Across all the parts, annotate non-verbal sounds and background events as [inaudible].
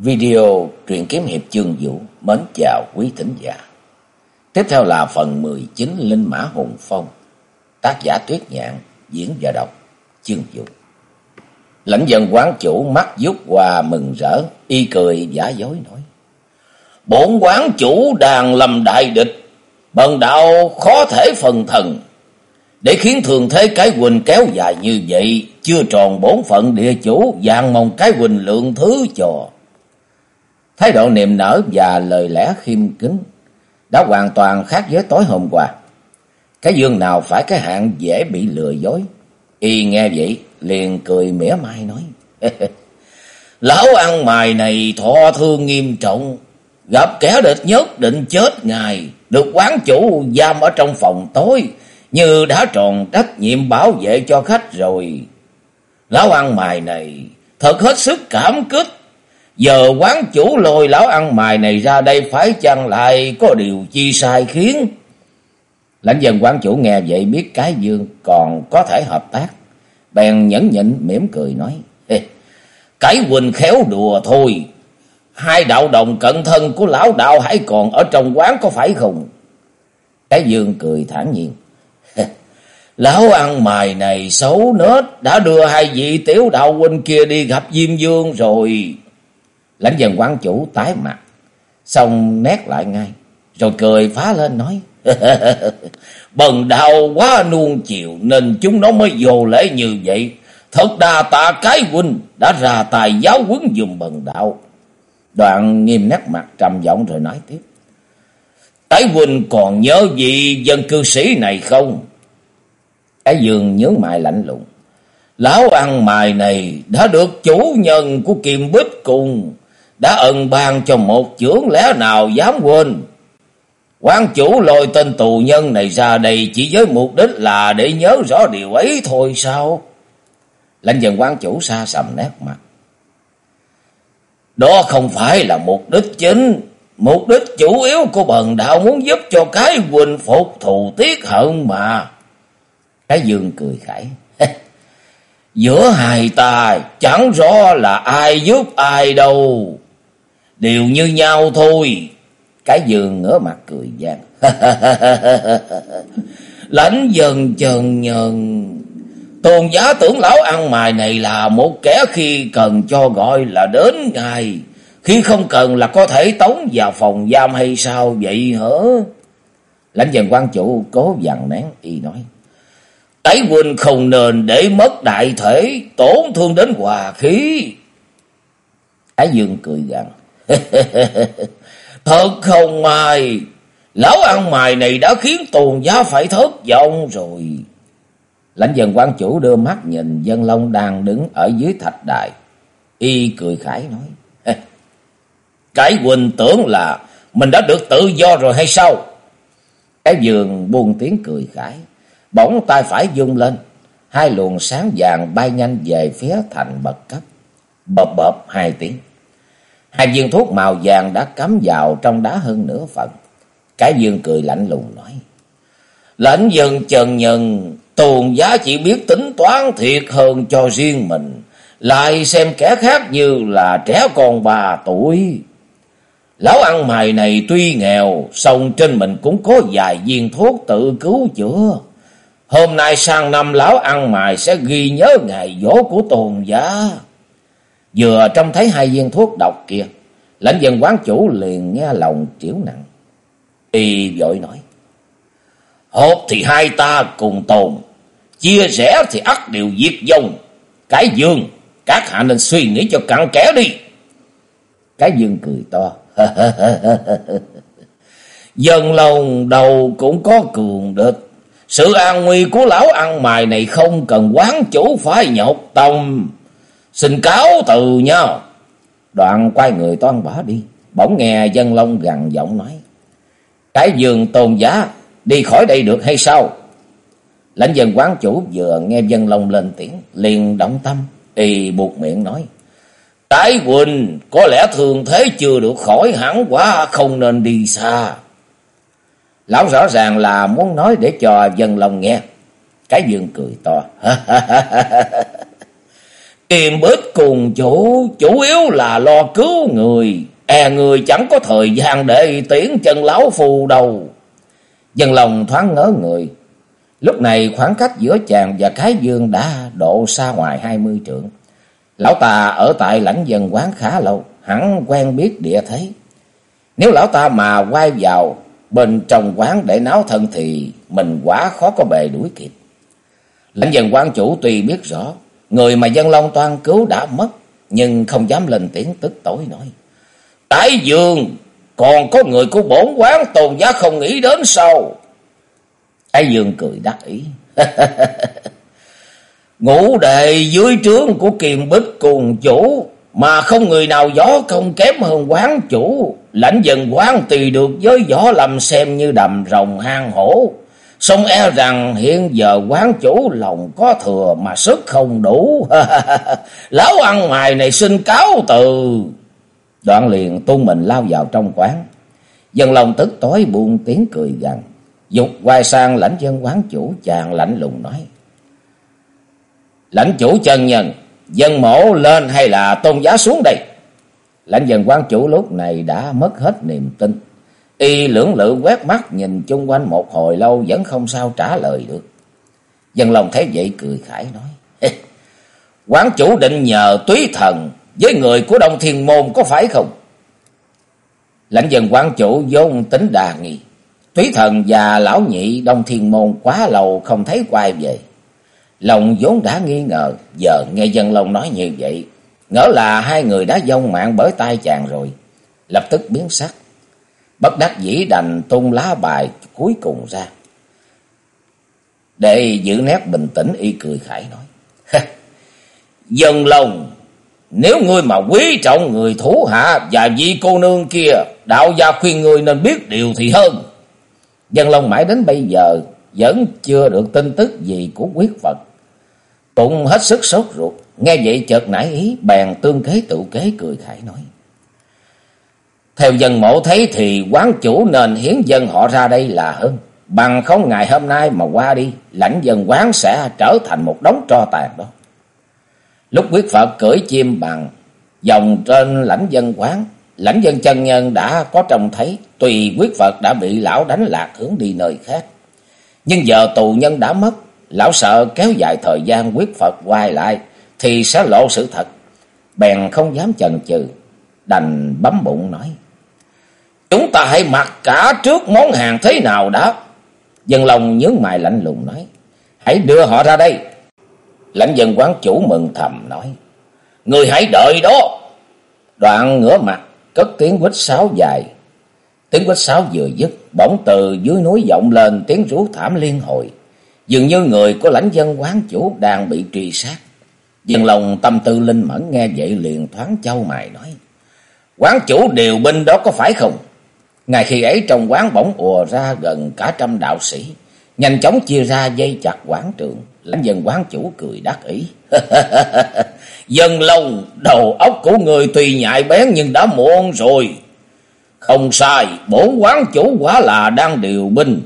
Video truyện kiếm hiệp chương vũ mến chào quý thính giả. Tiếp theo là phần 19 Linh Mã Hùng Phong. Tác giả Tuyết Nhạn diễn và đọc chương vũ. Lãnh dân quán chủ mắt giúp qua mừng rỡ, y cười giả dối nói. Bổn quán chủ đàn lầm đại địch, bần đạo khó thể phần thần. Để khiến thường thế cái quỳnh kéo dài như vậy, chưa tròn bổn phận địa chủ, vàng mong cái quỳnh lượng thứ cho. Thái độ niềm nở và lời lẽ khiêm kính đã hoàn toàn khác với tối hôm qua. Cái dương nào phải cái hạng dễ bị lừa dối. Y nghe vậy, liền cười mỉa mai nói. [laughs] Lão ăn mày này thọ thương nghiêm trọng. Gặp kẻ địch nhất định chết ngài. Được quán chủ giam ở trong phòng tối. Như đã tròn trách nhiệm bảo vệ cho khách rồi. Lão ăn mày này thật hết sức cảm kích. Giờ quán chủ lôi lão ăn mài này ra đây phải chăng lại có điều chi sai khiến? Lãnh dân quán chủ nghe vậy biết cái dương còn có thể hợp tác. Bèn nhẫn nhịn mỉm cười nói. Cái huynh khéo đùa thôi. Hai đạo đồng cận thân của lão đạo hãy còn ở trong quán có phải không? Cái dương cười thản nhiên. Lão ăn mài này xấu nết đã đưa hai vị tiểu đạo huynh kia đi gặp Diêm Dương rồi. Lãnh dân quán chủ tái mặt, xong nét lại ngay, rồi cười phá lên nói. [laughs] Bần đạo quá nuông chiều nên chúng nó mới vô lễ như vậy. Thật đà tạ cái huynh đã ra tài giáo huấn dùm bần đạo. Đoạn nghiêm nét mặt trầm giọng rồi nói tiếp. Cái huynh còn nhớ gì dân cư sĩ này không? Cái giường nhớ mại lạnh lùng. Lão ăn mài này đã được chủ nhân của kiềm Bích cùng đã ân ban cho một chưởng lẽ nào dám quên. quan chủ lôi tên tù nhân này ra đây chỉ với mục đích là để nhớ rõ điều ấy thôi sao? Lãnh dần quan chủ xa sầm nét mặt. Đó không phải là mục đích chính. Mục đích chủ yếu của bần đạo muốn giúp cho cái quỳnh phục thù tiết hận mà. Cái dương cười khải. [laughs] Giữa hai ta chẳng rõ là ai giúp ai đâu đều như nhau thôi. Cái giường ngửa mặt cười gian. [laughs] Lãnh dần trần nhân. Tôn giá tưởng lão ăn mài này là một kẻ khi cần cho gọi là đến ngài. Khi không cần là có thể tống vào phòng giam hay sao vậy hả? Lãnh dần quan chủ cố dằn nén y nói. Tái huynh không nên để mất đại thể, tổn thương đến hòa khí. Cái dương cười rằng. [laughs] Thật không mai, lão ăn mày này đã khiến tuồn giá phải thất vọng rồi. Lãnh dân quan chủ đưa mắt nhìn dân long đang đứng ở dưới thạch đài. Y cười khải nói. [laughs] Cái Quỳnh tưởng là mình đã được tự do rồi hay sao? Cái giường buông tiếng cười khải. Bỗng tay phải dung lên. Hai luồng sáng vàng bay nhanh về phía thành bậc cấp. Bập bập hai tiếng. Hai viên thuốc màu vàng đã cắm vào trong đá hơn nửa phần. Cái dương cười lạnh lùng nói. Lãnh dân trần nhân, tuồn giá chỉ biết tính toán thiệt hơn cho riêng mình. Lại xem kẻ khác như là trẻ con bà tuổi. Lão ăn mày này tuy nghèo, song trên mình cũng có vài viên thuốc tự cứu chữa. Hôm nay sang năm lão ăn mày sẽ ghi nhớ ngày dỗ của tồn giá. Vừa trông thấy hai viên thuốc độc kia, lãnh dân quán chủ liền nghe lòng triểu nặng. Y vội nói, Hộp thì hai ta cùng tồn, chia rẽ thì ắt đều diệt vong. Cái dương, các hạ nên suy nghĩ cho cặn kẽ đi. Cái dương cười to. [laughs] Dân lòng đầu cũng có cường địch. Sự an nguy của lão ăn mài này không cần quán chủ phải nhọc tâm. Xin cáo từ nhau. Đoạn quay người toan bỏ đi. Bỗng nghe dân long gằn giọng nói. Cái giường tôn giá đi khỏi đây được hay sao? Lãnh dân quán chủ vừa nghe dân long lên tiếng. Liền động tâm. Y buộc miệng nói. Cái Quỳnh, có lẽ thường thế chưa được khỏi hẳn quá, không nên đi xa. Lão rõ ràng là muốn nói để cho dân long nghe. Cái dương cười to. Kiềm bích cùng chủ, chủ yếu là lo cứu người, e người chẳng có thời gian để tiến chân lão phù đâu. Dân lòng thoáng ngớ người, lúc này khoảng cách giữa chàng và cái dương đã độ xa ngoài hai mươi trượng. Lão ta ở tại lãnh dân quán khá lâu, hẳn quen biết địa thế. Nếu lão ta mà quay vào bên trong quán để náo thân thì mình quá khó có bề đuổi kịp. Lãnh dân quán chủ tuy biết rõ, người mà dân Long Toan cứu đã mất, nhưng không dám lên tiếng tức tối nói. Tại dương, còn có người của bổn quán tôn giá không nghĩ đến sao? Ái dương cười đắc ý. [laughs] Ngũ đệ dưới trướng của kiềm bích cùng chủ, mà không người nào gió không kém hơn quán chủ. Lãnh dần quán tùy được với gió lầm xem như đầm rồng hang hổ. Xong e rằng hiện giờ quán chủ lòng có thừa mà sức không đủ. [laughs] Lão ăn ngoài này xin cáo từ. Đoạn liền tung mình lao vào trong quán. Dân lòng tức tối buông tiếng cười gằn. Dục quay sang lãnh dân quán chủ chàng lạnh lùng nói. Lãnh chủ chân nhân, dân mổ lên hay là tôn giá xuống đây? Lãnh dân quán chủ lúc này đã mất hết niềm tin. Y lưỡng lự quét mắt nhìn chung quanh một hồi lâu vẫn không sao trả lời được. Dân lòng thấy vậy cười khải nói. Quán chủ định nhờ túy thần với người của Đông Thiên Môn có phải không? Lãnh dân quán chủ vốn tính đà nghi. Túy thần và lão nhị Đông Thiên Môn quá lâu không thấy quay về. Lòng vốn đã nghi ngờ, giờ nghe dân lòng nói như vậy. Ngỡ là hai người đã dông mạng bởi tay chàng rồi. Lập tức biến sắc. Bất đắc dĩ đành tung lá bài cuối cùng ra. Để giữ nét bình tĩnh y cười khải nói. Dân lòng, nếu ngươi mà quý trọng người thủ hạ và vị cô nương kia, đạo gia khuyên ngươi nên biết điều thì hơn. Dân lòng mãi đến bây giờ vẫn chưa được tin tức gì của quyết Phật. Cũng hết sức sốt ruột, nghe vậy chợt nảy ý, bèn tương kế tự kế cười khải nói. Theo dân mộ thấy thì quán chủ nên hiến dân họ ra đây là hơn. Bằng không ngày hôm nay mà qua đi, lãnh dân quán sẽ trở thành một đống tro tàn đó. Lúc quyết Phật cưỡi chim bằng dòng trên lãnh dân quán, lãnh dân chân nhân đã có trông thấy, tùy quyết Phật đã bị lão đánh lạc hướng đi nơi khác. Nhưng giờ tù nhân đã mất, lão sợ kéo dài thời gian quyết Phật quay lại thì sẽ lộ sự thật. Bèn không dám chần chừ, đành bấm bụng nói. Chúng ta hãy mặc cả trước món hàng thế nào đã. Dân lòng nhớ mày lạnh lùng nói. Hãy đưa họ ra đây. Lãnh dân quán chủ mừng thầm nói. Người hãy đợi đó. Đoạn ngửa mặt cất tiếng quýt sáo dài. Tiếng quýt sáo vừa dứt, bỗng từ dưới núi vọng lên tiếng rú thảm liên hồi. Dường như người của lãnh dân quán chủ đang bị truy sát. Dân lòng tâm tư linh mẫn nghe vậy liền thoáng châu mày nói. Quán chủ điều binh đó có phải không? Ngay khi ấy trong quán bỗng ùa ra gần cả trăm đạo sĩ. Nhanh chóng chia ra dây chặt quán trường. Lãnh dân quán chủ cười đắc ý. [laughs] Dân lâu, đầu óc của người tùy nhạy bén nhưng đã muộn rồi. Không sai, bổn quán chủ quả là đang điều binh.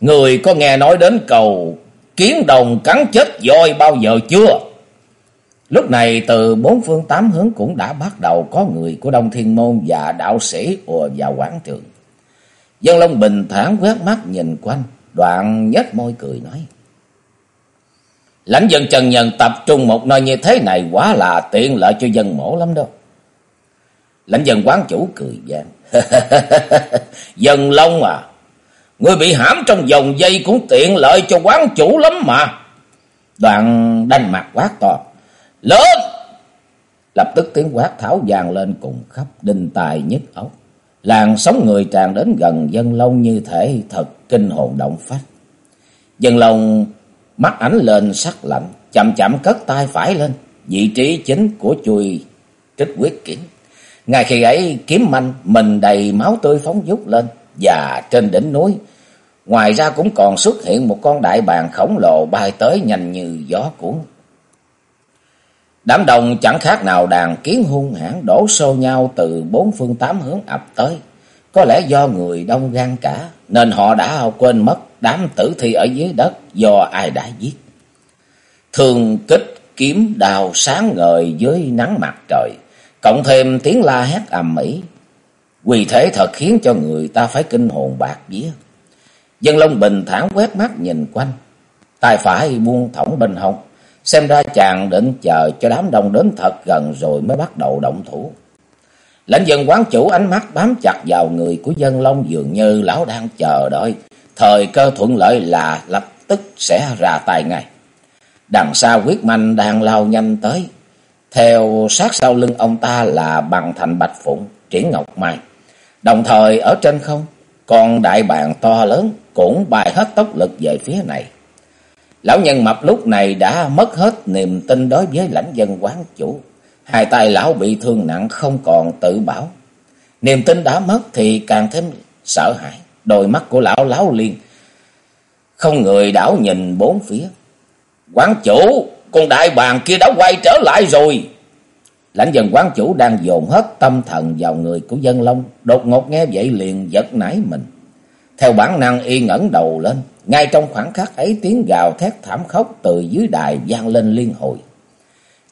Người có nghe nói đến cầu kiến đồng cắn chết voi bao giờ chưa? Lúc này từ bốn phương tám hướng cũng đã bắt đầu có người của Đông Thiên Môn và đạo sĩ ùa vào quán trường. Dân Long bình thản quét mắt nhìn quanh, đoạn nhếch môi cười nói. Lãnh dân Trần Nhân tập trung một nơi như thế này quá là tiện lợi cho dân mổ lắm đâu. Lãnh dân quán chủ cười gian. [laughs] dân Long à, người bị hãm trong vòng dây cũng tiện lợi cho quán chủ lắm mà. Đoạn đanh mặt quát to. Lên! Lập tức tiếng quát tháo vàng lên cùng khắp đinh tài nhức ốc. Làng sống người tràn đến gần dân long như thể thật kinh hồn động phách. Dân long mắt ánh lên sắc lạnh, chậm chậm cất tay phải lên, vị trí chính của chùi trích quyết kiếm. Ngay khi ấy kiếm manh mình đầy máu tươi phóng dút lên và trên đỉnh núi. Ngoài ra cũng còn xuất hiện một con đại bàng khổng lồ bay tới nhanh như gió cuốn. Đám đông chẳng khác nào đàn kiến hung hãn đổ xô nhau từ bốn phương tám hướng ập tới. Có lẽ do người đông gan cả, nên họ đã quên mất đám tử thi ở dưới đất do ai đã giết. Thường kích kiếm đào sáng ngời dưới nắng mặt trời, cộng thêm tiếng la hét ầm ĩ, quỳ thế thật khiến cho người ta phải kinh hồn bạc vía. Dân Long bình thản quét mắt nhìn quanh, tay phải buông thõng bên hông, xem ra chàng định chờ cho đám đông đến thật gần rồi mới bắt đầu động thủ. Lãnh dân quán chủ ánh mắt bám chặt vào người của dân Long dường như lão đang chờ đợi, thời cơ thuận lợi là lập tức sẽ ra tay ngay. Đằng xa quyết manh đang lao nhanh tới. Theo sát sau lưng ông ta là bằng thành bạch phụng, triển ngọc mai. Đồng thời ở trên không, còn đại bàng to lớn cũng bài hết tốc lực về phía này. Lão nhân mập lúc này đã mất hết niềm tin đối với lãnh dân quán chủ. Hai tay lão bị thương nặng không còn tự bảo. Niềm tin đã mất thì càng thêm sợ hãi. Đôi mắt của lão láo liên. Không người đảo nhìn bốn phía. Quán chủ, con đại bàng kia đã quay trở lại rồi. Lãnh dân quán chủ đang dồn hết tâm thần vào người của dân long. Đột ngột nghe vậy liền giật nảy mình. Theo bản năng y ngẩng đầu lên. Ngay trong khoảng khắc ấy tiếng gào thét thảm khốc từ dưới đài vang lên liên hồi.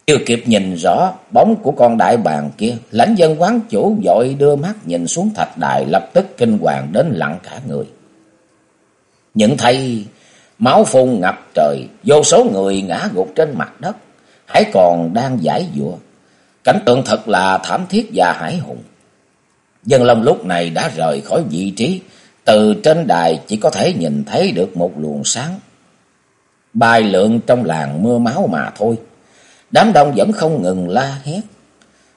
Chưa kịp nhìn rõ bóng của con đại bàng kia, lãnh dân quán chủ dội đưa mắt nhìn xuống thạch đài lập tức kinh hoàng đến lặng cả người. Những thay máu phun ngập trời, vô số người ngã gục trên mặt đất, hãy còn đang giải dụa. Cảnh tượng thật là thảm thiết và hải hùng. Dân Long lúc này đã rời khỏi vị trí, từ trên đài chỉ có thể nhìn thấy được một luồng sáng. Bài lượng trong làng mưa máu mà thôi. Đám đông vẫn không ngừng la hét.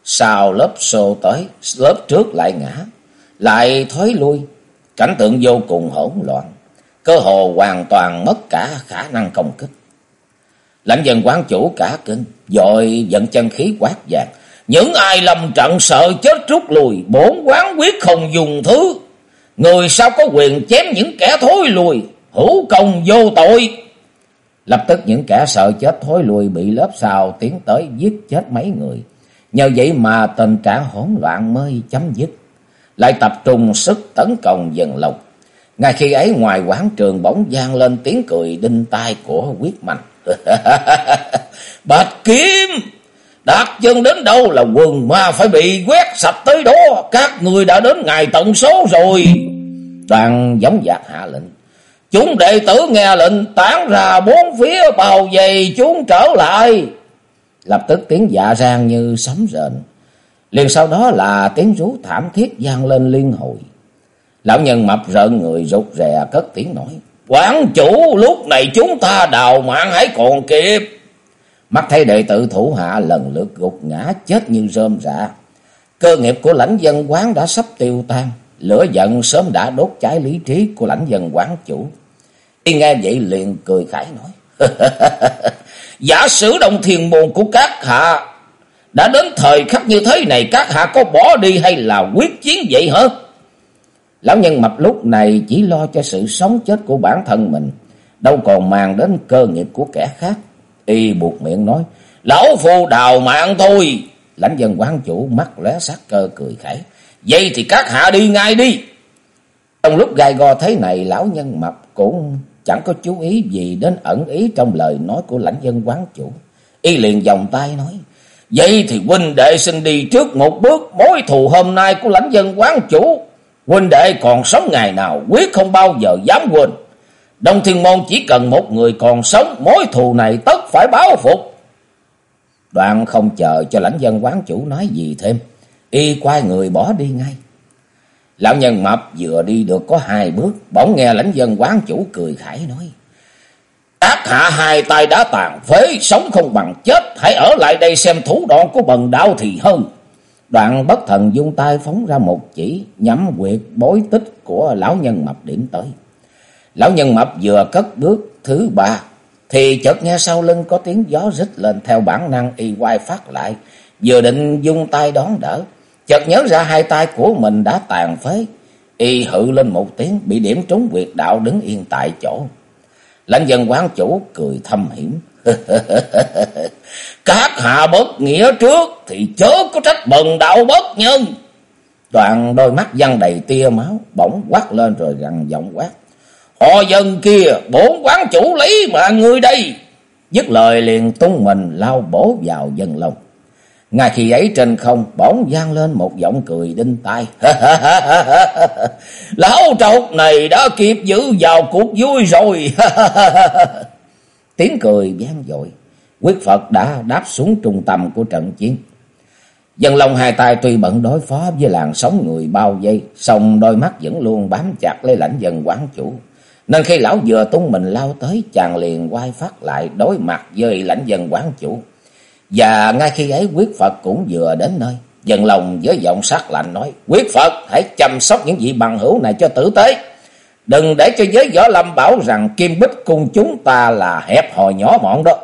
Sau lớp xô tới, lớp trước lại ngã, lại thối lui. Cảnh tượng vô cùng hỗn loạn. Cơ hồ hoàn toàn mất cả khả năng công kích. Lãnh dân quán chủ cả kinh, dội dẫn chân khí quát vàng. Những ai lầm trận sợ chết rút lùi, bổn quán quyết không dùng thứ. Người sao có quyền chém những kẻ thối lùi, hữu công vô tội. Lập tức những kẻ sợ chết thối lùi bị lớp xào tiến tới giết chết mấy người. Nhờ vậy mà tình trạng hỗn loạn mới chấm dứt. Lại tập trung sức tấn công dần lộc. Ngay khi ấy ngoài quán trường bỗng gian lên tiếng cười đinh tai của quyết mạnh. [laughs] Bạch kiếm! Đạt chân đến đâu là quần ma phải bị quét sạch tới đó. Các người đã đến ngày tận số rồi. Đoàn giống giặc hạ lệnh. Chúng đệ tử nghe lệnh, tán ra bốn phía bào dày chúng trở lại. Lập tức tiếng dạ rang như sấm rền. Liền sau đó là tiếng rú thảm thiết gian lên liên hồi. Lão nhân mập rợn người rụt rè cất tiếng nói. Quán chủ, lúc này chúng ta đào mạng hãy còn kịp. Mắt thấy đệ tử thủ hạ lần lượt gục ngã chết như rơm rạ. Cơ nghiệp của lãnh dân quán đã sắp tiêu tan. Lửa giận sớm đã đốt cháy lý trí của lãnh dân quán chủ. Y nghe vậy liền cười khải nói. [laughs] Giả sử đồng thiền môn của các hạ đã đến thời khắc như thế này các hạ có bỏ đi hay là quyết chiến vậy hả? Lão nhân mập lúc này chỉ lo cho sự sống chết của bản thân mình, đâu còn màng đến cơ nghiệp của kẻ khác. Y buộc miệng nói, lão phu đào mạng thôi. Lãnh dân quán chủ mắt lóe sắc cơ cười khẩy Vậy thì các hạ đi ngay đi. Trong lúc gai go thế này, lão nhân mập cũng chẳng có chú ý gì đến ẩn ý trong lời nói của lãnh dân quán chủ. Y liền vòng tay nói, Vậy thì huynh đệ xin đi trước một bước mối thù hôm nay của lãnh dân quán chủ. Huynh đệ còn sống ngày nào quyết không bao giờ dám quên. Đông Thiên Môn chỉ cần một người còn sống, mối thù này tất phải báo phục. Đoạn không chờ cho lãnh dân quán chủ nói gì thêm. Y quay người bỏ đi ngay. Lão nhân mập vừa đi được có hai bước, bỗng nghe lãnh dân quán chủ cười khải nói. Các hạ hai tay đã tàn phế, sống không bằng chết, hãy ở lại đây xem thủ đoạn của bần đạo thì hơn. Đoạn bất thần dung tay phóng ra một chỉ, nhắm quyệt bối tích của lão nhân mập điểm tới. Lão nhân mập vừa cất bước thứ ba, thì chợt nghe sau lưng có tiếng gió rít lên theo bản năng y quay phát lại, vừa định dung tay đón đỡ. Chợt nhớ ra hai tay của mình đã tàn phế, y hự lên một tiếng bị điểm trúng quyệt đạo đứng yên tại chỗ. Lãnh dân quán chủ cười thâm hiểm. [laughs] Các hạ bất nghĩa trước thì chớ có trách bần đạo bất nhân. Đoạn đôi mắt văng đầy tia máu, bỗng quát lên rồi gằn giọng quát. Họ dân kia, bốn quán chủ lý mà người đây. Dứt lời liền tung mình lao bổ vào dân lông. Ngay khi ấy trên không bỗng gian lên một giọng cười đinh tai. [laughs] Lão trọc này đã kịp giữ vào cuộc vui rồi. [laughs] Tiếng cười vang dội. Quyết Phật đã đáp xuống trung tâm của trận chiến. Dân lòng hai tay tuy bận đối phó với làn sóng người bao vây, song đôi mắt vẫn luôn bám chặt lấy lãnh dân quán chủ. Nên khi lão vừa tung mình lao tới, chàng liền quay phát lại đối mặt với lãnh dân quán chủ. Và ngay khi ấy quyết Phật cũng vừa đến nơi. dần lòng với giọng sắc lạnh nói, quyết Phật hãy chăm sóc những vị bằng hữu này cho tử tế. Đừng để cho giới võ lâm bảo rằng kim bích cung chúng ta là hẹp hòi nhỏ mọn đó.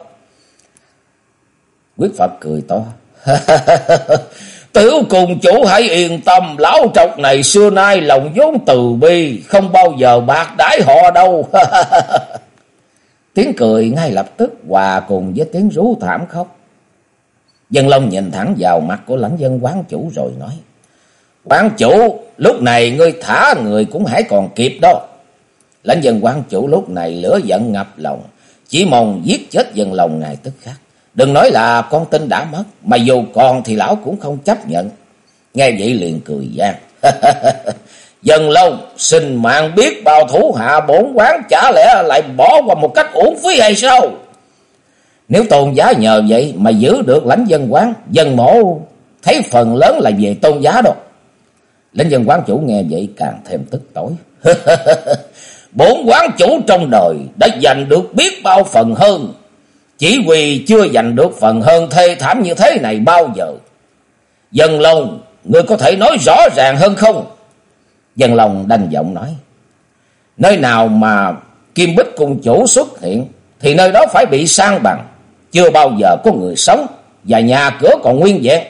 Quyết Phật cười to. [laughs] Tiểu cùng chủ hãy yên tâm, lão trọc này xưa nay lòng vốn từ bi, không bao giờ bạc đãi họ đâu. [laughs] tiếng cười ngay lập tức hòa cùng với tiếng rú thảm khóc. Dân Long nhìn thẳng vào mặt của lãnh dân quán chủ rồi nói. Quán chủ, lúc này ngươi thả người cũng hãy còn kịp đó. Lãnh dân quán chủ lúc này lửa giận ngập lòng, chỉ mong giết chết dân lòng ngài tức khắc. Đừng nói là con tin đã mất, mà dù còn thì lão cũng không chấp nhận. Nghe vậy liền cười gian. [laughs] Dần lâu, xin mạng biết bao thủ hạ bổn quán chả lẽ lại bỏ qua một cách uổng phí hay sao? Nếu tôn giá nhờ vậy mà giữ được lãnh dân quán, dân mổ thấy phần lớn là về tôn giá đâu. Lãnh dân quán chủ nghe vậy càng thêm tức tối. [laughs] Bốn quán chủ trong đời đã giành được biết bao phần hơn. Chỉ vì chưa giành được phần hơn thê thảm như thế này bao giờ. Dân lòng, ngươi có thể nói rõ ràng hơn không? Dân lòng đành giọng nói. Nơi nào mà Kim Bích cùng chủ xuất hiện thì nơi đó phải bị sang bằng. Chưa bao giờ có người sống và nhà cửa còn nguyên vẹn.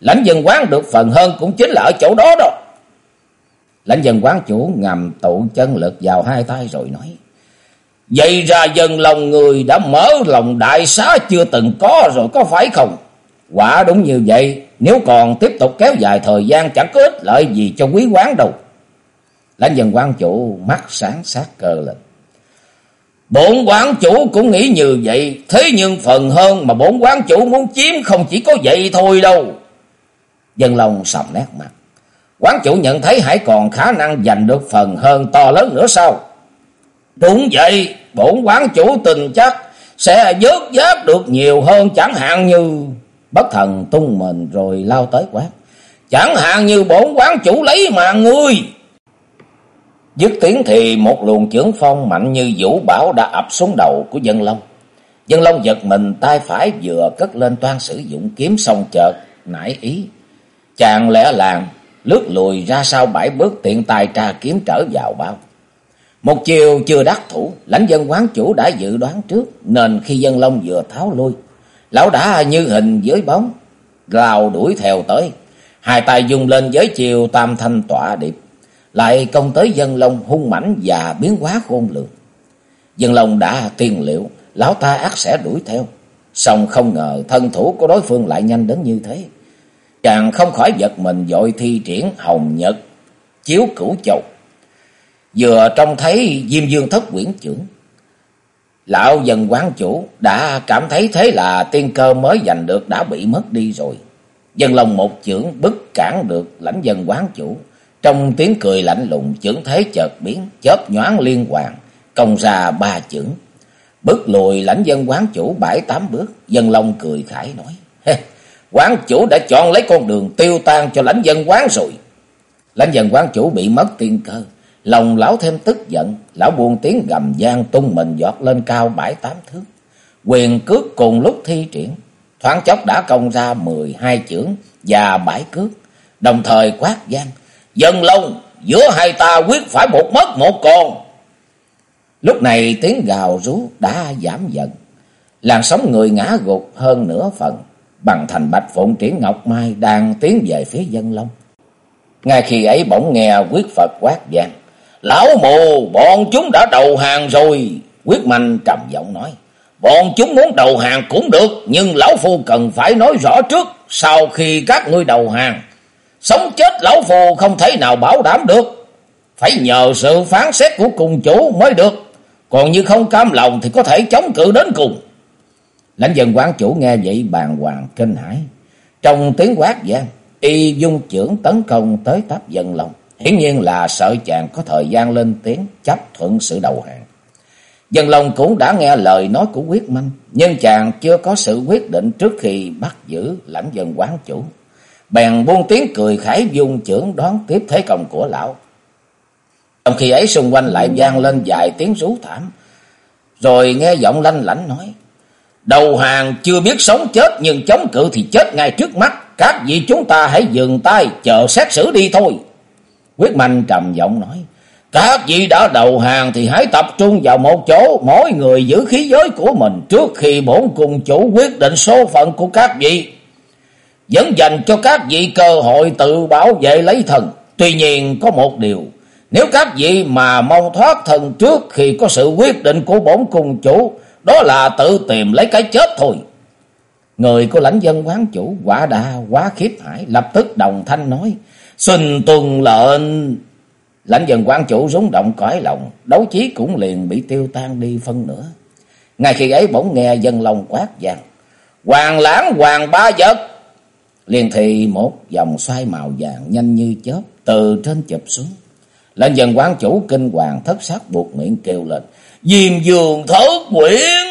Lãnh dân quán được phần hơn cũng chính là ở chỗ đó đó. Lãnh dân quán chủ ngầm tụ chân lực vào hai tay rồi nói. Vậy ra dân lòng người đã mở lòng đại xá chưa từng có rồi có phải không? Quả đúng như vậy, nếu còn tiếp tục kéo dài thời gian chẳng có ích lợi gì cho quý quán đâu. Lãnh dân quan chủ mắt sáng sát cơ lên. Bổn quán chủ cũng nghĩ như vậy, thế nhưng phần hơn mà bổn quán chủ muốn chiếm không chỉ có vậy thôi đâu. Dân lòng sầm nét mặt. Quán chủ nhận thấy hãy còn khả năng giành được phần hơn to lớn nữa sao? Đúng vậy, bổn quán chủ tình chắc sẽ dớt giáp được nhiều hơn chẳng hạn như... Bất thần tung mình rồi lao tới quát. Chẳng hạn như bổn quán chủ lấy mà ngươi. Dứt tiếng thì một luồng trưởng phong mạnh như vũ bảo đã ập xuống đầu của dân long. Dân long giật mình tay phải vừa cất lên toan sử dụng kiếm xong chợt, nảy ý. Chàng lẽ làng, lướt lùi ra sau bảy bước tiện tay tra kiếm trở vào bao. Một chiều chưa đắc thủ, lãnh dân quán chủ đã dự đoán trước, nên khi dân long vừa tháo lui, lão đã như hình dưới bóng, lao đuổi theo tới. Hai tay dùng lên giới chiều tam thanh tọa điệp, lại công tới dân long hung mãnh và biến hóa khôn lường. Dân long đã tiên liệu, lão ta ác sẽ đuổi theo, song không ngờ thân thủ của đối phương lại nhanh đến như thế. Chàng không khỏi giật mình dội thi triển hồng nhật, chiếu cửu chầu vừa trông thấy Diêm Dương thất quyển trưởng. Lão dần quán chủ đã cảm thấy thế là tiên cơ mới giành được đã bị mất đi rồi. Dân lòng một trưởng bức cản được lãnh dân quán chủ. Trong tiếng cười lạnh lùng trưởng thế chợt biến, chớp nhoáng liên hoàn, công ra ba trưởng Bước lùi lãnh dân quán chủ bảy tám bước, dân long cười khải nói. Quán chủ đã chọn lấy con đường tiêu tan cho lãnh dân quán rồi. Lãnh dân quán chủ bị mất tiên cơ. Lòng lão thêm tức giận, lão buông tiếng gầm gian tung mình giọt lên cao bãi tám thước. Quyền cước cùng lúc thi triển, thoáng chốc đã công ra mười hai chưởng và bãi cước, đồng thời quát gian. Dân lông, giữa hai ta quyết phải một mất một còn. Lúc này tiếng gào rú đã giảm dần. Làn sóng người ngã gục hơn nửa phần. Bằng thành bạch phụng triển ngọc mai đang tiến về phía dân long. Ngay khi ấy bỗng nghe quyết Phật quát gian. Lão mù, bọn chúng đã đầu hàng rồi. Quyết Mạnh trầm giọng nói. Bọn chúng muốn đầu hàng cũng được, nhưng lão phu cần phải nói rõ trước sau khi các ngươi đầu hàng. Sống chết lão phu không thể nào bảo đảm được. Phải nhờ sự phán xét của cùng chủ mới được. Còn như không cam lòng thì có thể chống cự đến cùng. Lãnh dân quán chủ nghe vậy bàn hoàng kinh hãi. Trong tiếng quát gian, y dung trưởng tấn công tới táp dân lòng. Hiển nhiên là sợ chàng có thời gian lên tiếng chấp thuận sự đầu hàng. Dân lòng cũng đã nghe lời nói của quyết minh, nhưng chàng chưa có sự quyết định trước khi bắt giữ lãnh dân quán chủ. Bèn buông tiếng cười khải dung trưởng đón tiếp thế công của lão. Trong khi ấy xung quanh lại vang lên vài tiếng rú thảm, rồi nghe giọng lanh lảnh nói, Đầu hàng chưa biết sống chết nhưng chống cự thì chết ngay trước mắt. Các vị chúng ta hãy dừng tay chờ xét xử đi thôi. Quyết Mạnh trầm giọng nói. Các vị đã đầu hàng thì hãy tập trung vào một chỗ. Mỗi người giữ khí giới của mình trước khi bổn cùng chủ quyết định số phận của các vị. Vẫn dành cho các vị cơ hội tự bảo vệ lấy thần. Tuy nhiên có một điều. Nếu các vị mà mong thoát thần trước khi có sự quyết định của bổn cùng chủ đó là tự tìm lấy cái chết thôi. Người của lãnh dân quán chủ quả đa quá khiếp hải, lập tức đồng thanh nói, xin tuần lệnh. Lãnh dân quan chủ rúng động cõi lòng, đấu chí cũng liền bị tiêu tan đi phân nửa. Ngay khi ấy bỗng nghe dân lòng quát vàng, hoàng lãng hoàng ba vật. Liền thì một dòng xoay màu vàng nhanh như chớp từ trên chụp xuống. Lãnh dân quán chủ kinh hoàng thất sắc buộc miệng kêu lên, Diêm dường thất quyển.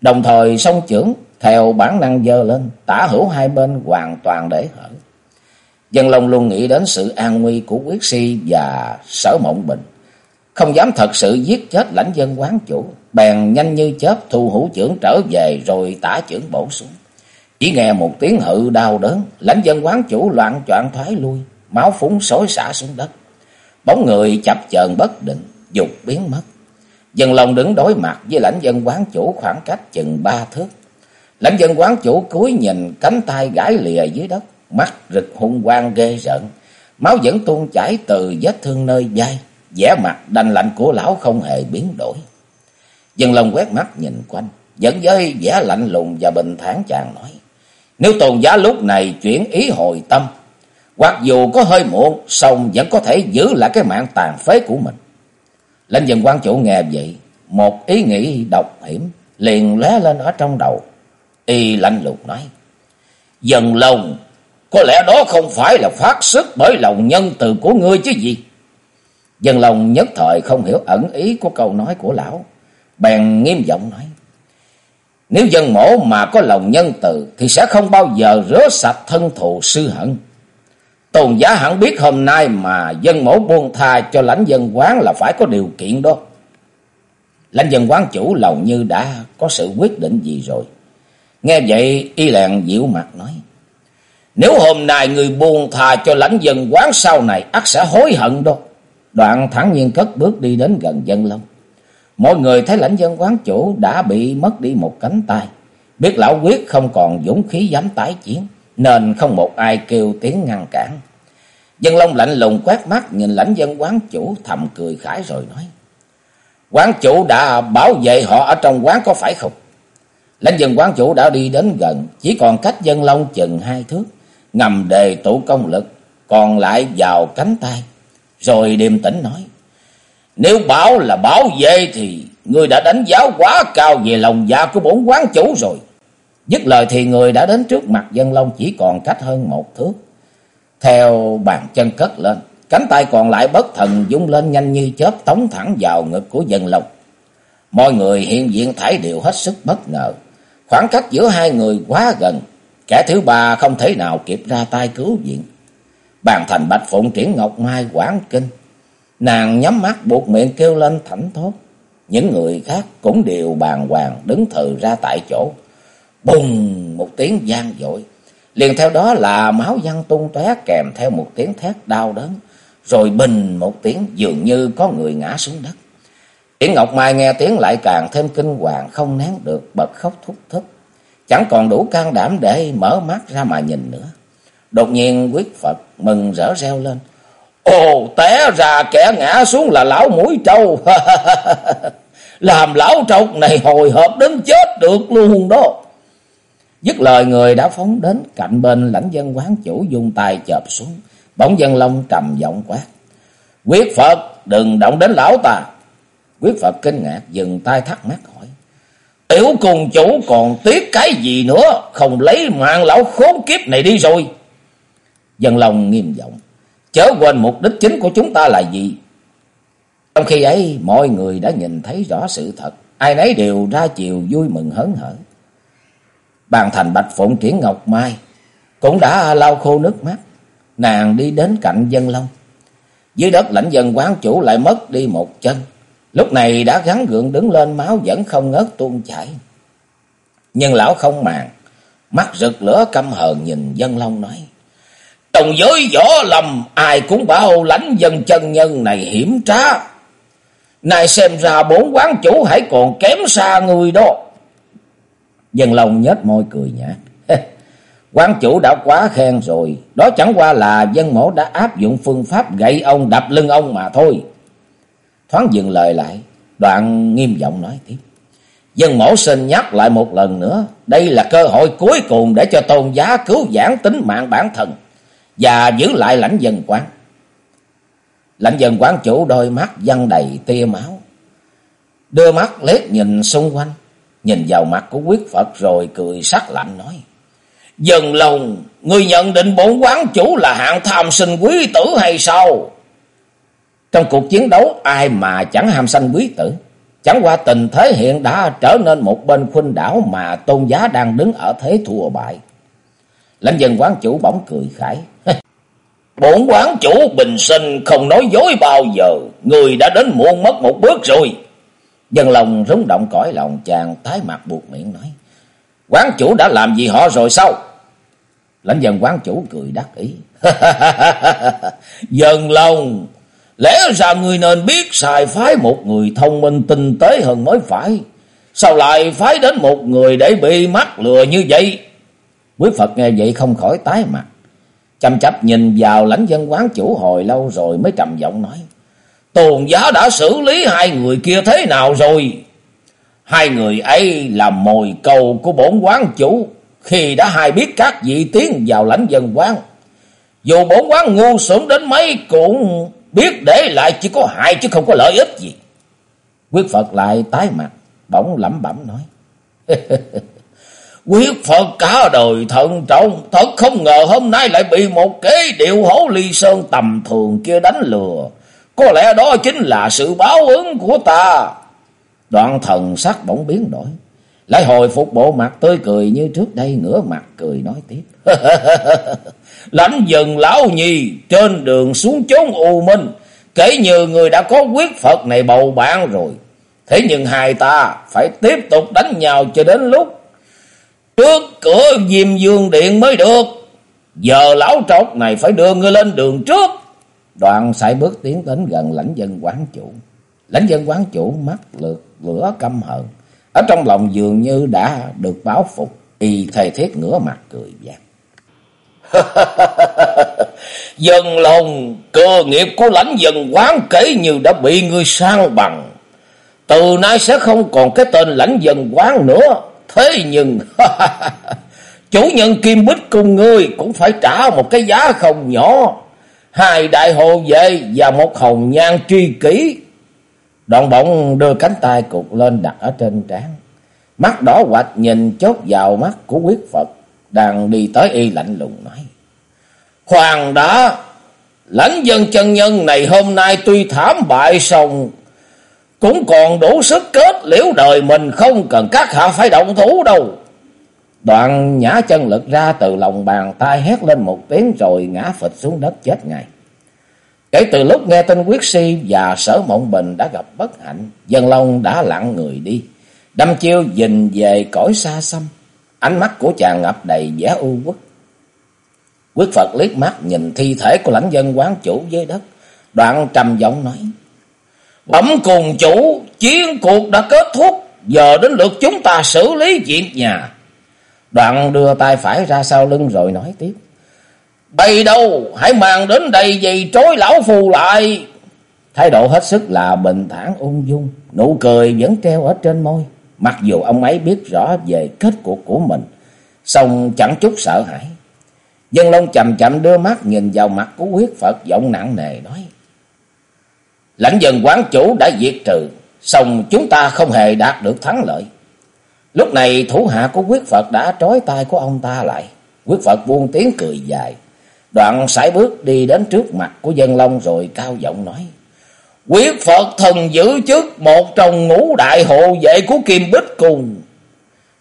Đồng thời song trưởng theo bản năng dơ lên, tả hữu hai bên hoàn toàn để hở. Dân Long luôn nghĩ đến sự an nguy của quyết si và sở mộng bình. Không dám thật sự giết chết lãnh dân quán chủ, bèn nhanh như chớp thu hữu trưởng trở về rồi tả trưởng bổ xuống. Chỉ nghe một tiếng hự đau đớn, lãnh dân quán chủ loạn choạng thoái lui, máu phúng xối xả xuống đất. Bóng người chập chờn bất định, dục biến mất. Dân lòng đứng đối mặt với lãnh dân quán chủ khoảng cách chừng ba thước. Lãnh dân quán chủ cúi nhìn cánh tay gãi lìa dưới đất, mắt rực hung quang ghê rợn. Máu vẫn tuôn chảy từ vết thương nơi vai, vẻ mặt đành lạnh của lão không hề biến đổi. Dân lòng quét mắt nhìn quanh, vẫn với vẻ lạnh lùng và bình thản chàng nói. Nếu tôn giá lúc này chuyển ý hồi tâm, hoặc dù có hơi muộn, song vẫn có thể giữ lại cái mạng tàn phế của mình. Lãnh dân quan chủ nghe vậy, một ý nghĩ độc hiểm liền lóe lên ở trong đầu. Y lạnh lùng nói, Dần lòng, có lẽ đó không phải là phát xuất bởi lòng nhân từ của ngươi chứ gì. Dân lòng nhất thời không hiểu ẩn ý của câu nói của lão, bèn nghiêm giọng nói, Nếu dân mổ mà có lòng nhân từ thì sẽ không bao giờ rửa sạch thân thù sư hận. Tôn giả hẳn biết hôm nay mà dân mẫu buông tha cho lãnh dân quán là phải có điều kiện đó. Lãnh dân quán chủ lòng như đã có sự quyết định gì rồi. Nghe vậy y lẹn dịu mặt nói. Nếu hôm nay người buông thà cho lãnh dân quán sau này ắt sẽ hối hận đó. Đoạn thẳng nhiên cất bước đi đến gần dân long. Mọi người thấy lãnh dân quán chủ đã bị mất đi một cánh tay. Biết lão quyết không còn dũng khí dám tái chiến nên không một ai kêu tiếng ngăn cản. Dân Long lạnh lùng quét mắt nhìn lãnh dân quán chủ thầm cười khải rồi nói. Quán chủ đã bảo vệ họ ở trong quán có phải không? Lãnh dân quán chủ đã đi đến gần, chỉ còn cách dân Long chừng hai thước, ngầm đề tụ công lực, còn lại vào cánh tay. Rồi điềm tĩnh nói, nếu bảo là bảo vệ thì người đã đánh giáo quá cao về lòng dạ của bổn quán chủ rồi. Dứt lời thì người đã đến trước mặt dân long chỉ còn cách hơn một thước. Theo bàn chân cất lên, cánh tay còn lại bất thần dung lên nhanh như chớp tống thẳng vào ngực của dân long. Mọi người hiện diện thải đều hết sức bất ngờ. Khoảng cách giữa hai người quá gần, kẻ thứ ba không thể nào kịp ra tay cứu viện. Bàn thành bạch phụng triển ngọc mai quảng kinh. Nàng nhắm mắt buộc miệng kêu lên thảnh thốt. Những người khác cũng đều bàng hoàng đứng thừ ra tại chỗ. Bùng một tiếng gian dội. Liền theo đó là máu văng tung tóe kèm theo một tiếng thét đau đớn. Rồi bình một tiếng dường như có người ngã xuống đất. Yến Ngọc Mai nghe tiếng lại càng thêm kinh hoàng, không nén được, bật khóc thúc thức. Chẳng còn đủ can đảm để mở mắt ra mà nhìn nữa. Đột nhiên quyết Phật mừng rỡ reo lên. Ồ, té ra kẻ ngã xuống là lão mũi trâu. [laughs] Làm lão trâu này hồi hộp đến chết được luôn đó. Dứt lời, người đã phóng đến cạnh bên lãnh dân quán chủ dùng tay chợp xuống. Bỗng dân long trầm giọng quát. Quyết Phật, đừng động đến lão ta. Quyết Phật kinh ngạc, dừng tay thắc mắc hỏi. Tiểu cùng chủ còn tiếc cái gì nữa, không lấy mạng lão khốn kiếp này đi rồi. Dân lòng nghiêm giọng, chớ quên mục đích chính của chúng ta là gì. Trong khi ấy, mọi người đã nhìn thấy rõ sự thật, ai nấy đều ra chiều vui mừng hớn hở. Bàn thành Bạch Phụng Triển Ngọc Mai cũng đã lau khô nước mắt, nàng đi đến cạnh dân long. Dưới đất lãnh dân quán chủ lại mất đi một chân, lúc này đã gắn gượng đứng lên máu vẫn không ngớt tuôn chảy. Nhưng lão không màng, mắt rực lửa căm hờn nhìn dân long nói. Trong giới võ lầm ai cũng bảo lãnh dân chân nhân này hiểm trá. Này xem ra bốn quán chủ hãy còn kém xa người đó. Dân lòng nhếch môi cười nhạt. quan chủ đã quá khen rồi. Đó chẳng qua là dân mổ đã áp dụng phương pháp gậy ông đập lưng ông mà thôi. Thoáng dừng lời lại. Đoạn nghiêm giọng nói tiếp. Dân mổ xin nhắc lại một lần nữa. Đây là cơ hội cuối cùng để cho tôn giá cứu giảng tính mạng bản thân. Và giữ lại lãnh dân quán. Lãnh dân quán chủ đôi mắt văng đầy tia máu. Đưa mắt liếc nhìn xung quanh nhìn vào mặt của quyết Phật rồi cười sắc lạnh nói. Dần lòng, người nhận định bổn quán chủ là hạng tham sinh quý tử hay sao? Trong cuộc chiến đấu ai mà chẳng ham sanh quý tử. Chẳng qua tình thế hiện đã trở nên một bên khuynh đảo mà tôn giá đang đứng ở thế thua bại. Lãnh dân quán chủ bỗng cười khải. [laughs] bổn quán chủ bình sinh không nói dối bao giờ. Người đã đến muộn mất một bước rồi. Dân lòng rúng động cõi lòng chàng tái mặt buộc miệng nói. Quán chủ đã làm gì họ rồi sao? Lãnh dân quán chủ cười đắc ý. [laughs] Dân lòng, lẽ ra người nên biết xài phái một người thông minh tinh tế hơn mới phải. Sao lại phái đến một người để bị mắc lừa như vậy? Quý Phật nghe vậy không khỏi tái mặt. Chăm chấp nhìn vào lãnh dân quán chủ hồi lâu rồi mới trầm giọng nói. Tôn giá đã xử lý hai người kia thế nào rồi? Hai người ấy là mồi cầu của bổn quán chủ. Khi đã hai biết các vị tiến vào lãnh dân quán. Dù bổn quán ngu xuẩn đến mấy cũng biết để lại chỉ có hại chứ không có lợi ích gì. Quyết Phật lại tái mặt, bỗng lẩm bẩm nói. [laughs] Quyết Phật cả đời thận trọng, thật không ngờ hôm nay lại bị một kế điệu hổ ly sơn tầm thường kia đánh lừa. Có lẽ đó chính là sự báo ứng của ta. Đoạn thần sắc bỗng biến đổi. Lại hồi phục bộ mặt tươi cười như trước đây ngửa mặt cười nói tiếp. [laughs] Lãnh dừng lão nhi trên đường xuống chốn u minh. Kể như người đã có quyết Phật này bầu bạn rồi. Thế nhưng hai ta phải tiếp tục đánh nhau cho đến lúc trước cửa Diêm Dương Điện mới được. Giờ lão trọc này phải đưa ngươi lên đường trước. Đoạn sải bước tiến đến gần lãnh dân quán chủ. Lãnh dân quán chủ mắt lượt lửa căm hận. Ở trong lòng dường như đã được báo phục. Y thầy thiết ngửa mặt cười vang. [laughs] dân lòng cơ nghiệp của lãnh dân quán kể như đã bị ngươi sang bằng. Từ nay sẽ không còn cái tên lãnh dân quán nữa. Thế nhưng, [laughs] chủ nhân kim bích cùng ngươi cũng phải trả một cái giá không nhỏ hai đại hộ vệ và một hồng nhan tri kỷ. Đoạn bỗng đưa cánh tay cụt lên đặt ở trên trán. Mắt đỏ quạch nhìn chốt vào mắt của quyết Phật, đang đi tới y lạnh lùng nói. Hoàng đã, lãnh dân chân nhân này hôm nay tuy thảm bại xong, cũng còn đủ sức kết liễu đời mình không cần các hạ phải động thủ đâu. Đoạn nhả chân lực ra từ lòng bàn tay hét lên một tiếng rồi ngã phịch xuống đất chết ngay. Kể từ lúc nghe tin quyết si và sở mộng bình đã gặp bất hạnh, dân long đã lặng người đi. Đâm chiêu nhìn về cõi xa xăm, ánh mắt của chàng ngập đầy vẻ u uất. Quyết Phật liếc mắt nhìn thi thể của lãnh dân quán chủ dưới đất, đoạn trầm giọng nói. Bẩm cùng chủ, chiến cuộc đã kết thúc, giờ đến lượt chúng ta xử lý chuyện nhà. Đoạn đưa tay phải ra sau lưng rồi nói tiếp. Bày đâu, hãy mang đến đây dây trối lão phù lại. Thái độ hết sức là bình thản ung dung, nụ cười vẫn treo ở trên môi. Mặc dù ông ấy biết rõ về kết cục của mình, song chẳng chút sợ hãi. Dân Long chậm chậm đưa mắt nhìn vào mặt của quyết Phật giọng nặng nề nói. Lãnh dân quán chủ đã diệt trừ, song chúng ta không hề đạt được thắng lợi. Lúc này thủ hạ của quyết Phật đã trói tay của ông ta lại. Quyết Phật buông tiếng cười dài. Đoạn sải bước đi đến trước mặt của dân long rồi cao giọng nói. Quyết Phật thần giữ chức một trong ngũ đại hộ vệ của Kim Bích Cùng.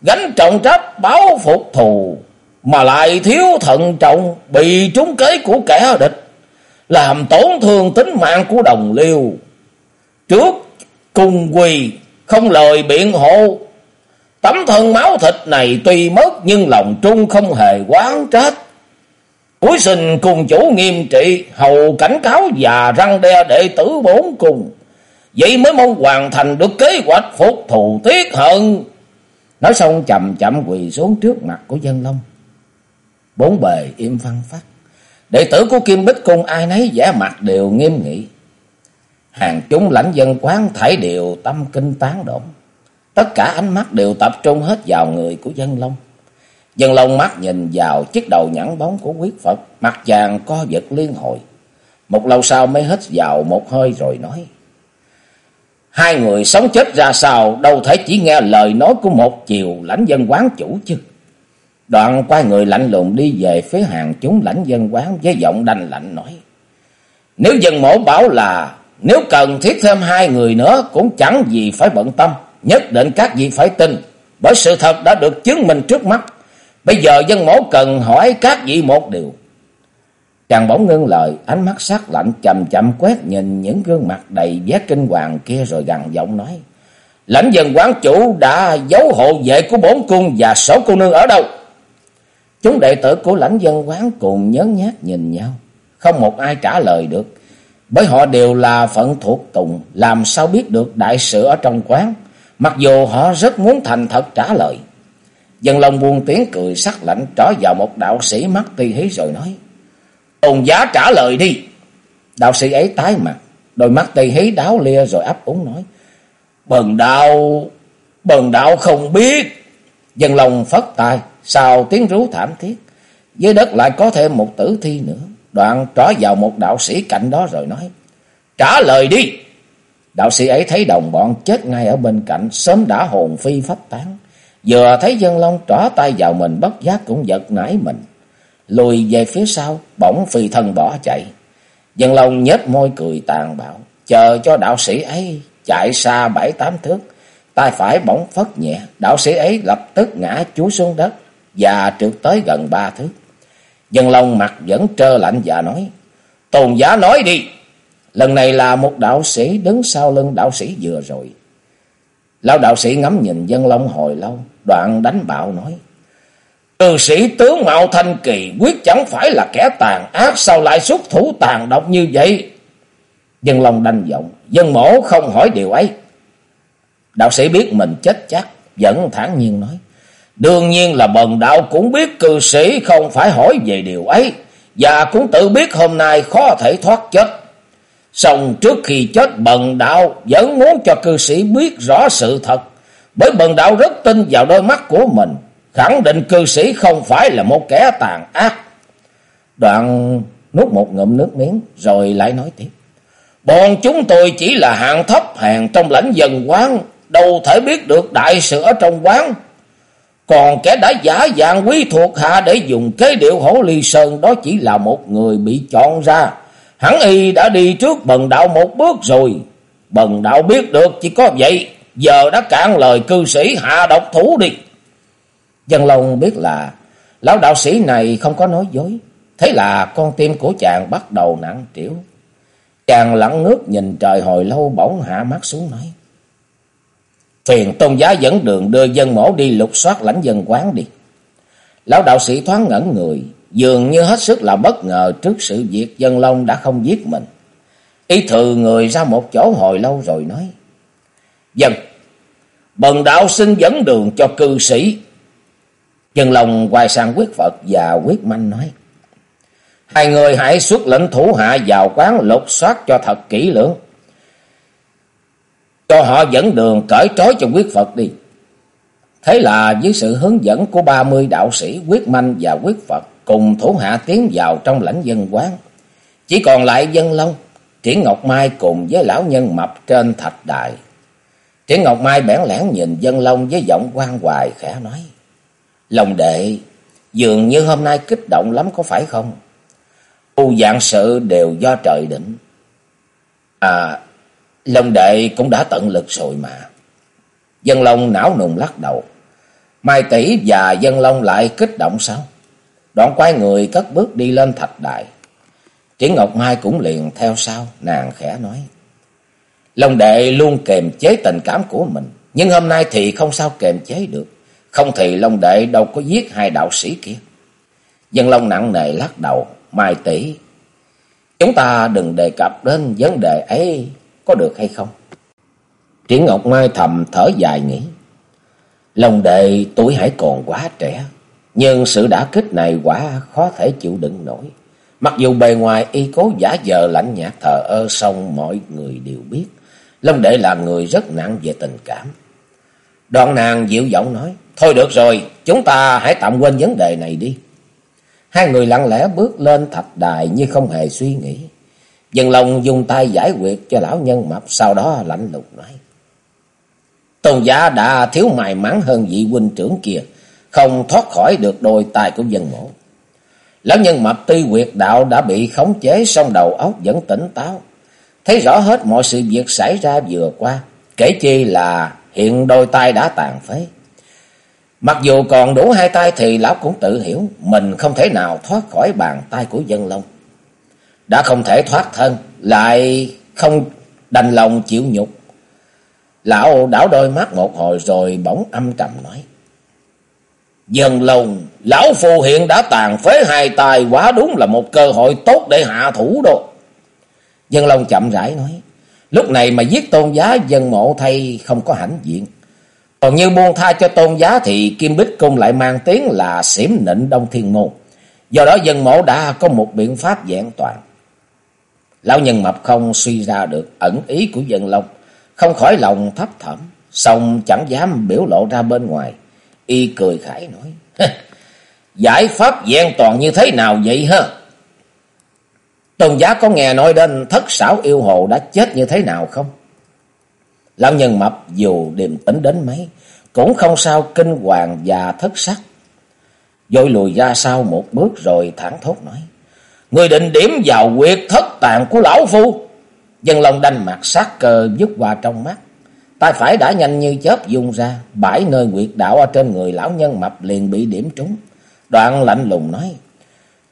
Gánh trọng trách báo phục thù. Mà lại thiếu thận trọng bị trúng kế của kẻ địch. Làm tổn thương tính mạng của đồng liêu. Trước cùng quỳ không lời biện hộ. Tấm thân máu thịt này tuy mất nhưng lòng trung không hề quán trách. Cuối sinh cùng chủ nghiêm trị, hầu cảnh cáo và răng đe đệ tử bốn cùng. Vậy mới mong hoàn thành được kế hoạch phục thù tiết hận. Nói xong chậm chậm quỳ xuống trước mặt của dân long. Bốn bề im văn phát. Đệ tử của Kim Bích Cung ai nấy vẻ mặt đều nghiêm nghị. Hàng chúng lãnh dân quán thải đều tâm kinh tán động. Tất cả ánh mắt đều tập trung hết vào người của dân long. Dân long mắt nhìn vào chiếc đầu nhẵn bóng của quyết Phật, mặt chàng co giật liên hồi. Một lâu sau mới hít vào một hơi rồi nói. Hai người sống chết ra sao, đâu thể chỉ nghe lời nói của một chiều lãnh dân quán chủ chứ. Đoạn quay người lạnh lùng đi về phía hàng chúng lãnh dân quán với giọng đanh lạnh nói. Nếu dân mổ bảo là nếu cần thiết thêm hai người nữa cũng chẳng gì phải bận tâm. Nhất định các vị phải tin. Bởi sự thật đã được chứng minh trước mắt. Bây giờ dân mổ cần hỏi các vị một điều. Chàng bỗng ngưng lời, ánh mắt sắc lạnh chậm chậm quét nhìn những gương mặt đầy vẻ kinh hoàng kia rồi gằn giọng nói. Lãnh dân quán chủ đã giấu hộ vệ của bốn cung và sổ cô nương ở đâu? Chúng đệ tử của lãnh dân quán cùng nhớ nhát nhìn nhau. Không một ai trả lời được. Bởi họ đều là phận thuộc tùng, làm sao biết được đại sự ở trong quán. Mặc dù họ rất muốn thành thật trả lời. Dân lòng buông tiếng cười sắc lạnh trở vào một đạo sĩ mắt ti hí rồi nói. Tôn giá trả lời đi. Đạo sĩ ấy tái mặt, đôi mắt ti hí đáo lia rồi ấp úng nói. Bần đạo, bần đạo không biết. Dân lòng phất tay, sau tiếng rú thảm thiết. Dưới đất lại có thêm một tử thi nữa. Đoạn trở vào một đạo sĩ cạnh đó rồi nói. Trả lời đi. Đạo sĩ ấy thấy đồng bọn chết ngay ở bên cạnh, sớm đã hồn phi phách tán. Vừa thấy dân long trỏ tay vào mình bất giác cũng giật nảy mình. Lùi về phía sau, bỗng phi thân bỏ chạy. Dân long nhếch môi cười tàn bạo, chờ cho đạo sĩ ấy chạy xa bảy tám thước. Tay phải bỗng phất nhẹ, đạo sĩ ấy lập tức ngã chúi xuống đất và trượt tới gần ba thước. Dân long mặt vẫn trơ lạnh và nói, Tôn giá nói đi. Lần này là một đạo sĩ đứng sau lưng đạo sĩ vừa rồi. Lão đạo sĩ ngắm nhìn dân long hồi lâu, đoạn đánh bạo nói. Từ sĩ tướng Mạo Thanh Kỳ quyết chẳng phải là kẻ tàn ác sao lại xuất thủ tàn độc như vậy. Dân long đanh giọng, dân mổ không hỏi điều ấy. Đạo sĩ biết mình chết chắc, vẫn thản nhiên nói. Đương nhiên là bần đạo cũng biết cư sĩ không phải hỏi về điều ấy, và cũng tự biết hôm nay khó thể thoát chết. Xong trước khi chết bần đạo vẫn muốn cho cư sĩ biết rõ sự thật, bởi bần đạo rất tin vào đôi mắt của mình, khẳng định cư sĩ không phải là một kẻ tàn ác. Đoạn nuốt một ngụm nước miếng rồi lại nói tiếp. Bọn chúng tôi chỉ là hạng thấp hàng trong lãnh dân quán, đâu thể biết được đại sự ở trong quán. Còn kẻ đã giả dạng quý thuộc hạ để dùng kế điệu hổ ly sơn đó chỉ là một người bị chọn ra. Hắn y đã đi trước bần đạo một bước rồi. Bần đạo biết được chỉ có vậy. Giờ đã cạn lời cư sĩ hạ độc thủ đi. Dân Long biết là lão đạo sĩ này không có nói dối. Thế là con tim của chàng bắt đầu nặng trĩu. Chàng lặng ngước nhìn trời hồi lâu bỗng hạ mắt xuống nói. Phiền tôn giá dẫn đường đưa dân mổ đi lục soát lãnh dân quán đi. Lão đạo sĩ thoáng ngẩn người, dường như hết sức là bất ngờ trước sự việc dân long đã không giết mình. Ý thừ người ra một chỗ hồi lâu rồi nói. Dân, bần đạo xin dẫn đường cho cư sĩ. Dân long quay sang quyết Phật và quyết manh nói. Hai người hãy xuất lệnh thủ hạ vào quán lục soát cho thật kỹ lưỡng. Cho họ dẫn đường cởi trói cho quyết Phật đi. Thế là dưới sự hướng dẫn của ba mươi đạo sĩ quyết manh và quyết Phật cùng thủ hạ tiến vào trong lãnh dân quán. Chỉ còn lại dân long, Triển Ngọc Mai cùng với lão nhân mập trên thạch đài. Triển Ngọc Mai bẽn lẽn nhìn dân long với giọng quan hoài khẽ nói. Lòng đệ, dường như hôm nay kích động lắm có phải không? U dạng sự đều do trời định. À, lòng đệ cũng đã tận lực rồi mà. Dân Long não nùng lắc đầu. Mai tỷ và Dân Long lại kích động sao? Đoạn quay người cất bước đi lên thạch đại. Triển Ngọc Mai cũng liền theo sau, nàng khẽ nói. Long đệ luôn kềm chế tình cảm của mình, nhưng hôm nay thì không sao kềm chế được. Không thì Long đệ đâu có giết hai đạo sĩ kia. Dân Long nặng nề lắc đầu, Mai tỷ Chúng ta đừng đề cập đến vấn đề ấy có được hay không? Triển Ngọc Mai thầm thở dài nghĩ. Lòng đệ tuổi hãy còn quá trẻ. Nhưng sự đã kích này quả khó thể chịu đựng nổi. Mặc dù bề ngoài y cố giả vờ lạnh nhạt thờ ơ xong mọi người đều biết. Long đệ là người rất nặng về tình cảm. Đoạn nàng dịu giọng nói. Thôi được rồi, chúng ta hãy tạm quên vấn đề này đi. Hai người lặng lẽ bước lên thạch đài như không hề suy nghĩ. Dân lòng dùng tay giải quyết cho lão nhân mập, sau đó lạnh lùng nói. Tôn giả đã thiếu may mắn hơn vị huynh trưởng kia, không thoát khỏi được đôi tay của dân mổ. Lão nhân mập tuy quyệt đạo đã bị khống chế, song đầu óc vẫn tỉnh táo. Thấy rõ hết mọi sự việc xảy ra vừa qua, kể chi là hiện đôi tay đã tàn phế. Mặc dù còn đủ hai tay thì lão cũng tự hiểu mình không thể nào thoát khỏi bàn tay của dân long. Đã không thể thoát thân, lại không đành lòng chịu nhục. Lão đảo đôi mắt một hồi rồi bỗng âm trầm nói. Dần long, lão phù hiện đã tàn phế hai tay quá đúng là một cơ hội tốt để hạ thủ đó. Dân long chậm rãi nói. Lúc này mà giết tôn giá dân mộ thay không có hãnh diện. Còn như buông tha cho tôn giá thì Kim Bích Cung lại mang tiếng là xỉm nịnh Đông Thiên Môn. Do đó dân mộ đã có một biện pháp vẹn toàn. Lão nhân mập không suy ra được ẩn ý của dân long, không khỏi lòng thấp thẩm, xong chẳng dám biểu lộ ra bên ngoài. Y cười khải nói, giải pháp gian toàn như thế nào vậy hả? Tôn giá có nghe nói đến thất xảo yêu hồ đã chết như thế nào không? Lão nhân mập dù điềm tĩnh đến mấy, cũng không sao kinh hoàng và thất sắc. Dội lùi ra sau một bước rồi thẳng thốt nói. Người định điểm vào quyệt thất tàn của lão phu. Dân lòng đanh mặt sát cờ dứt qua trong mắt. Tay phải đã nhanh như chớp dung ra, bãi nơi quyệt đạo ở trên người lão nhân mập liền bị điểm trúng. Đoạn lạnh lùng nói.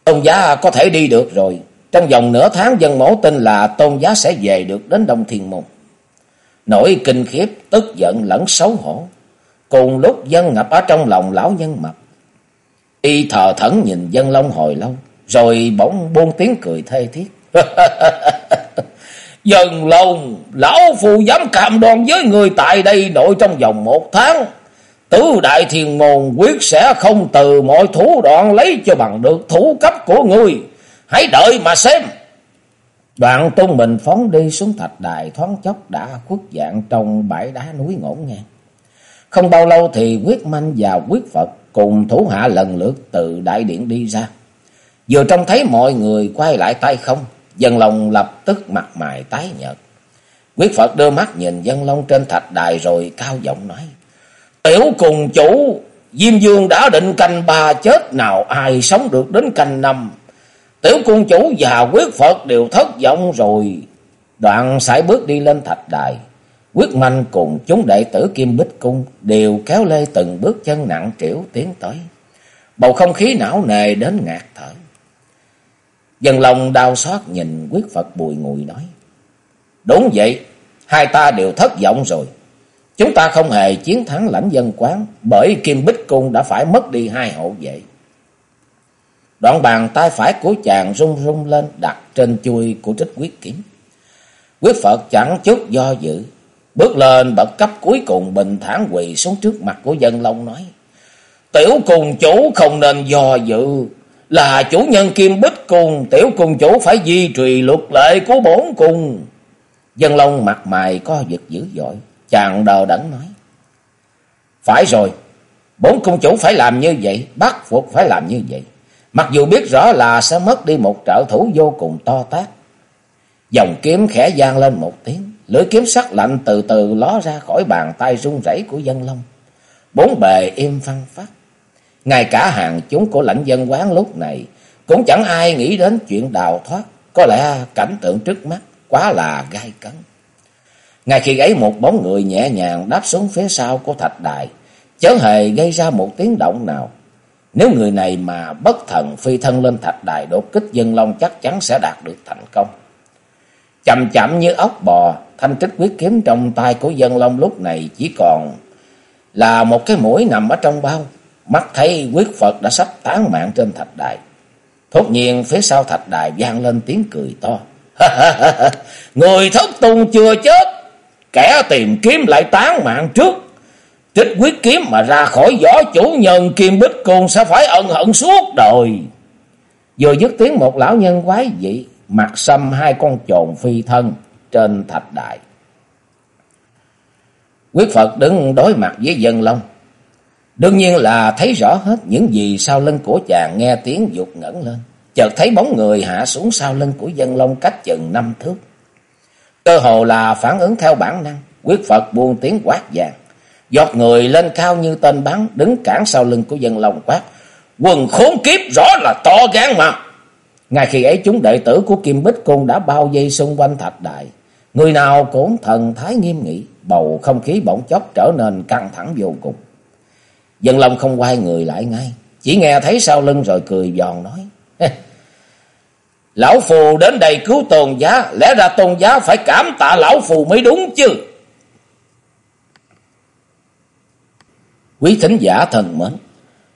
Tôn giá có thể đi được rồi. Trong vòng nửa tháng dân mổ tin là tôn giá sẽ về được đến Đông Thiên Môn. Nỗi kinh khiếp, tức giận lẫn xấu hổ. Cùng lúc dân ngập ở trong lòng lão nhân mập. Y thờ thẫn nhìn dân long hồi lâu, rồi bỗng buông tiếng cười thê thiết. [laughs] dần long, lão phù dám cam đoan với người tại đây nội trong vòng một tháng. Tứ đại thiền môn quyết sẽ không từ mọi thủ đoạn lấy cho bằng được thủ cấp của người. Hãy đợi mà xem. Đoạn tôn mình phóng đi xuống thạch đài thoáng chốc đã khuất dạng trong bãi đá núi ngổn ngang. Không bao lâu thì quyết manh và quyết Phật cùng thủ hạ lần lượt từ đại điện đi ra. Vừa trông thấy mọi người quay lại tay không, dân long lập tức mặt mày tái nhợt. Quyết Phật đưa mắt nhìn dân long trên thạch đài rồi cao giọng nói. Tiểu cùng chủ, Diêm Dương đã định canh ba chết nào ai sống được đến canh năm. Tiểu cung chủ và quyết Phật đều thất vọng rồi. Đoạn sải bước đi lên thạch đài. Quyết manh cùng chúng đệ tử Kim Bích Cung đều kéo lê từng bước chân nặng trĩu tiến tới. Bầu không khí não nề đến ngạt thở. Dân lòng đau xót nhìn quyết Phật bùi ngùi nói. Đúng vậy, hai ta đều thất vọng rồi. Chúng ta không hề chiến thắng lãnh dân quán bởi Kim Bích Cung đã phải mất đi hai hộ vệ. Đoạn bàn tay phải của chàng rung rung lên đặt trên chui của trích quyết kiếm. Quyết Phật chẳng chút do dự. Bước lên bậc cấp cuối cùng bình thản quỳ xuống trước mặt của dân long nói. Tiểu cùng chủ không nên do dự. Là chủ nhân kim bích cùng. Tiểu cùng chủ phải duy trì luật lệ của bổn cùng. Dân long mặt mày co giật dữ dội. Chàng đờ đẫn nói. Phải rồi. Bốn cung chủ phải làm như vậy. Bắt phục phải làm như vậy. Mặc dù biết rõ là sẽ mất đi một trợ thủ vô cùng to tát. Dòng kiếm khẽ gian lên một tiếng. lưỡi kiếm sắc lạnh từ từ ló ra khỏi bàn tay run rẩy của dân long. Bốn bề im phăng phát. Ngay cả hàng chúng của lãnh dân quán lúc này cũng chẳng ai nghĩ đến chuyện đào thoát. Có lẽ cảnh tượng trước mắt quá là gai cấn. Ngay khi ấy một bóng người nhẹ nhàng đáp xuống phía sau của thạch đài, chớ hề gây ra một tiếng động nào. Nếu người này mà bất thần phi thân lên thạch đài đột kích dân long chắc chắn sẽ đạt được thành công. Chậm chậm như ốc bò, thanh trích quyết kiếm trong tay của dân long lúc này chỉ còn là một cái mũi nằm ở trong bao. Mắt thấy quyết Phật đã sắp tán mạng trên thạch đài. Thốt nhiên phía sau thạch đài vang lên tiếng cười to. [laughs] Người thất tung chưa chết, kẻ tìm kiếm lại tán mạng trước. Trích quyết kiếm mà ra khỏi võ chủ nhân kim bích cùng sẽ phải ân hận suốt đời. Vừa dứt tiếng một lão nhân quái dị, mặt xăm hai con trồn phi thân trên thạch đài, Quyết Phật đứng đối mặt với dân long. Đương nhiên là thấy rõ hết những gì sau lưng của chàng nghe tiếng dục ngẩn lên. Chợt thấy bóng người hạ xuống sau lưng của dân long cách chừng năm thước. Cơ hồ là phản ứng theo bản năng. Quyết Phật buông tiếng quát vàng. Giọt người lên cao như tên bắn đứng cản sau lưng của dân long quát. Quần khốn kiếp rõ là to gan mà. Ngay khi ấy chúng đệ tử của Kim Bích Cung đã bao dây xung quanh thạch đại. Người nào cũng thần thái nghiêm nghị, bầu không khí bỗng chốc trở nên căng thẳng vô cùng. Dân Long không quay người lại ngay, chỉ nghe thấy sau lưng rồi cười giòn nói. Lão Phù đến đây cứu tôn giá, lẽ ra tôn giá phải cảm tạ Lão Phù mới đúng chứ. Quý thính giả thần mến,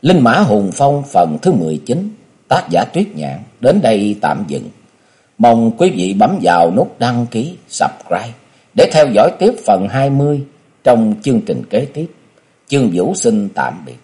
Linh Mã Hùng Phong phần thứ 19, tác giả Tuyết Nhạn đến đây tạm dừng. Mong quý vị bấm vào nút đăng ký, subscribe để theo dõi tiếp phần 20 trong chương trình kế tiếp. Chương Vũ xin tạm biệt.